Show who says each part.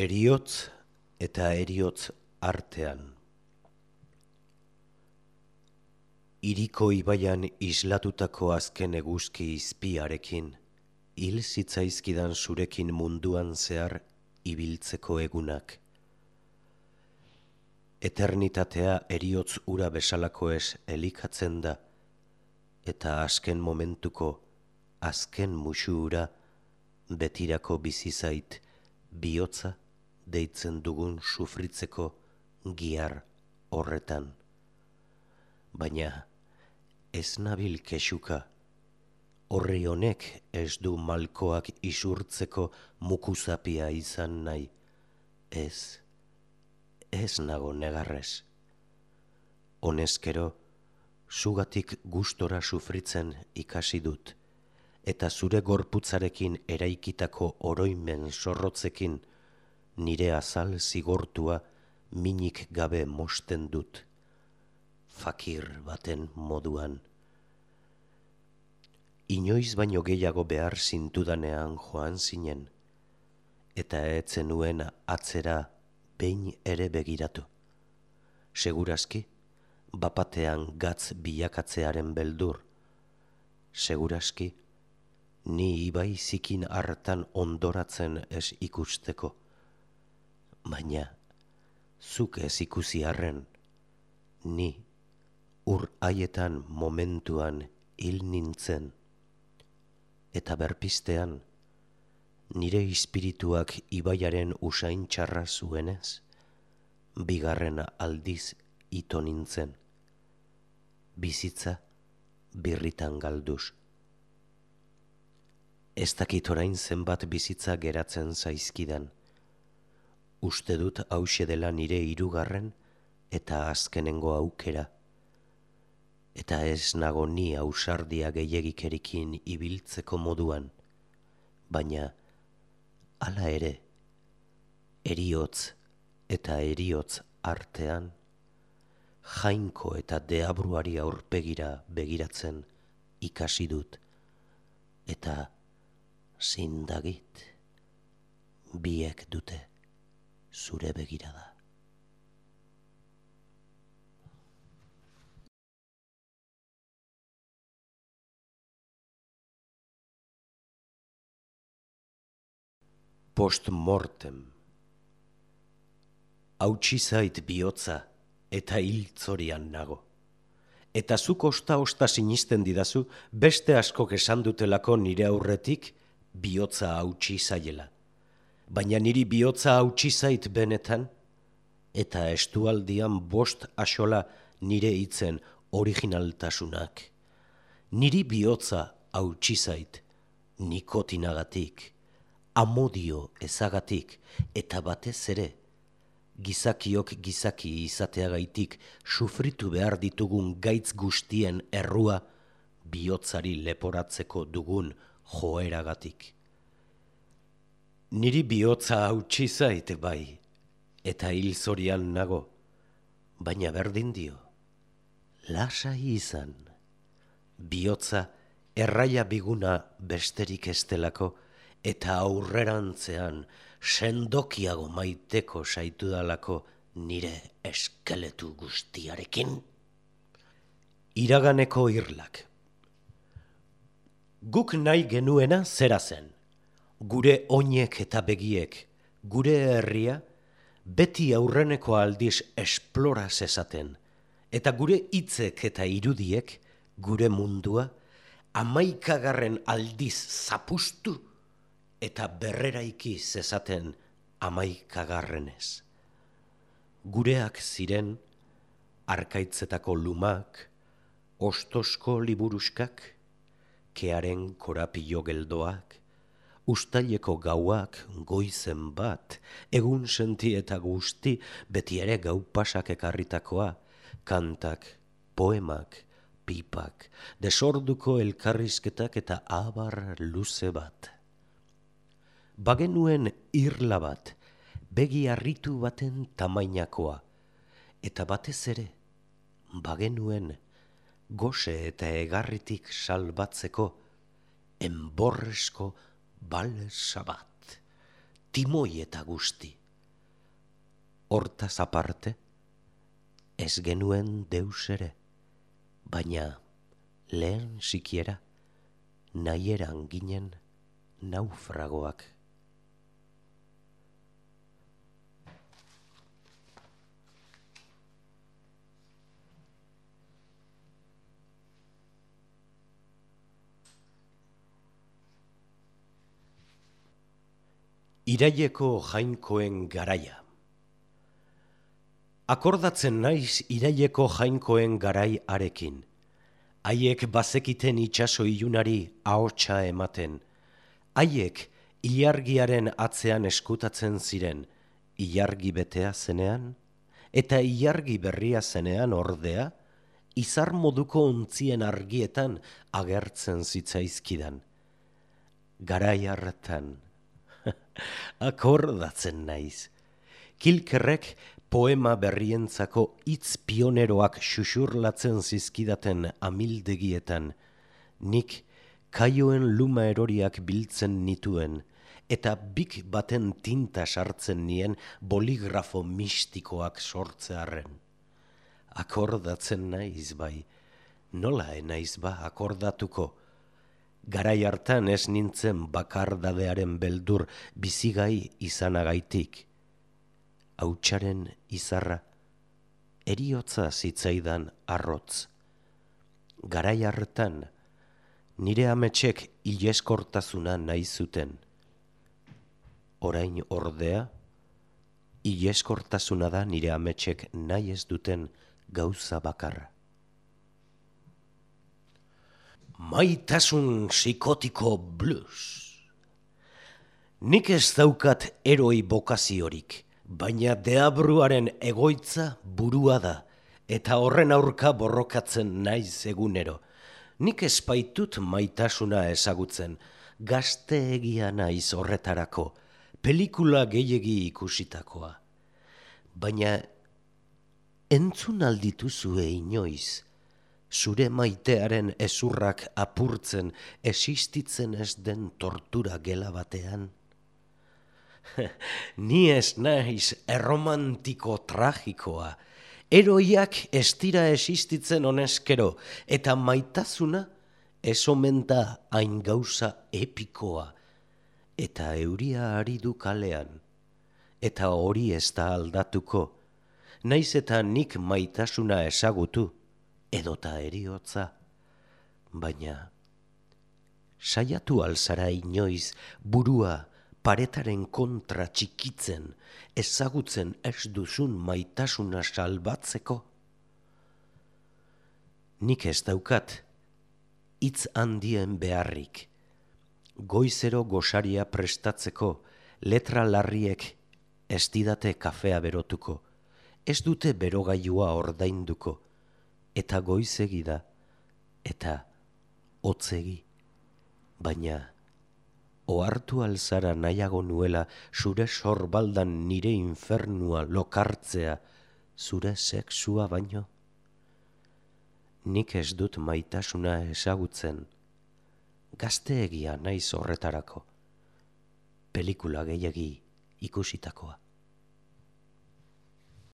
Speaker 1: Eriotz eta eriotz artean. Iriko ibaian islatutako azken eguzki izpiarekin, hil zitzaizkidan zurekin munduan zehar ibiltzeko egunak. Eternitatea eriotz ura besalako ez elikatzen da, eta azken momentuko, azken musu ura, betirako bizizait, bihotza deitzen dugun sufritzeko giar horretan. Baina ez nabil kesuka, horri honek ez du malkoak isurtzeko mukuzapia izan nahi. Ez, ez nago negarrez. Honezkero, sugatik gustora sufritzen ikasi dut, eta zure gorputzarekin eraikitako oroimen zorrotzekin, nire azal zigortua minik gabe mosten dut, fakir baten moduan. Inoiz baino gehiago behar zintudanean joan zinen, eta etzen nuen atzera behin ere begiratu. Segurazki, bapatean gatz bilakatzearen beldur. Segurazki, ni ibai zikin hartan ondoratzen ez ikusteko baina zuk ez ikusi arren, ni ur haietan momentuan hil nintzen, eta berpistean nire espirituak ibaiaren usain txarra zuenez, bigarren aldiz ito nintzen, bizitza birritan galduz. Ez dakit orain zenbat bizitza geratzen zaizkidan, uste dut hause dela nire hirugarren eta azkenengo aukera. Eta ez nago ni ausardia gehiagikerikin ibiltzeko moduan, baina hala ere, eriotz eta eriotz artean, jainko eta deabruari aurpegira begiratzen ikasi dut, eta zindagit biek dute zure begirada. Post mortem Hautsi zait bihotza eta hiltzorian nago. Eta zuk osta-osta sinisten didazu beste askok esan dutelako nire aurretik bihotza hautsi zaiela baina niri bihotza hautsi zait benetan, eta estualdian bost asola nire hitzen originaltasunak. Niri bihotza hautsi zait, nikotinagatik, amodio ezagatik, eta batez ere, gizakiok gizaki izateagaitik sufritu behar ditugun gaitz guztien errua bihotzari leporatzeko dugun joeragatik. Niri bihotza hautsi zaite bai, eta hil zorian nago, baina berdin dio, lasa izan, bihotza erraia biguna besterik estelako, eta aurrerantzean sendokiago maiteko saitu dalako nire eskeletu guztiarekin. Iraganeko irlak. Guk nahi genuena zera zen gure oinek eta begiek, gure herria, beti aurreneko aldiz esplora zezaten, eta gure hitzek eta irudiek, gure mundua, amaikagarren aldiz zapustu eta berreraiki zezaten amaikagarrenez. Gureak ziren, arkaitzetako lumak, ostosko liburuskak, kearen korapio geldoak, Uztaileko gauak goizen bat, egun senti eta guzti beti ere gau pasak ekarritakoa, kantak, poemak, pipak, desorduko elkarrizketak eta abar luze bat. Bagenuen irla bat, begi harritu baten tamainakoa, eta batez ere, bagenuen gose eta egarritik salbatzeko, enborresko bal sabat, timoi eta guzti, hortaz aparte, ez genuen deus ere, baina lehen sikiera nahieran ginen naufragoak. Iraieko jainkoen garaia. Akordatzen naiz iraieko jainkoen garai arekin. Haiek bazekiten itsaso ilunari ahotsa ematen. Haiek ilargiaren atzean eskutatzen ziren, ilargi betea zenean, eta ilargi berria zenean ordea, izar moduko ontzien argietan agertzen zitzaizkidan. Garai hartan, akordatzen naiz. Kilkerrek poema berrientzako hitz pioneroak xuxurlatzen zizkidaten amildegietan, nik kaioen luma eroriak biltzen nituen, eta bik baten tinta sartzen nien boligrafo mistikoak sortzearen. Akordatzen naiz bai, nola enaiz ba akordatuko, garai hartan ez nintzen bakardadearen beldur bizigai izanagaitik. Hautsaren izarra, eriotza zitzaidan arrotz. Garai hartan, nire ametsek ileskortasuna nahi zuten. Orain ordea, ileskortasuna da nire ametsek nahi ez duten gauza bakarra. Maitasun psikotiko blues. Nik ez daukat eroi bokaziorik, baina deabruaren egoitza burua da, eta horren aurka borrokatzen naiz egunero. Nik espaitut maitasuna ezagutzen, gazte egia naiz horretarako, pelikula gehiegi ikusitakoa. Baina entzun aldituzue inoiz, zure maitearen ezurrak apurtzen existitzen ez den tortura gela batean? Ni ez naiz erromantiko tragikoa, eroiak ez dira existitzen honezkero, eta maitasuna ez omen da hain gauza epikoa, eta euria ari du kalean, eta hori ez da aldatuko, naiz eta nik maitasuna ezagutu, edota eriotza, baina saiatu alzara inoiz burua paretaren kontra txikitzen ezagutzen ez duzun maitasuna salbatzeko? Nik ez daukat, hitz handien beharrik, goizero gosaria prestatzeko letra larriek ez didate kafea berotuko, ez dute berogailua ordainduko, eta goizegi da, eta hotzegi, baina ohartu alzara nahiago nuela zure sorbaldan nire infernua lokartzea zure sexua baino? Nik ez dut maitasuna ezagutzen, gazteegia naiz horretarako, pelikula gehiagi ikusitakoa.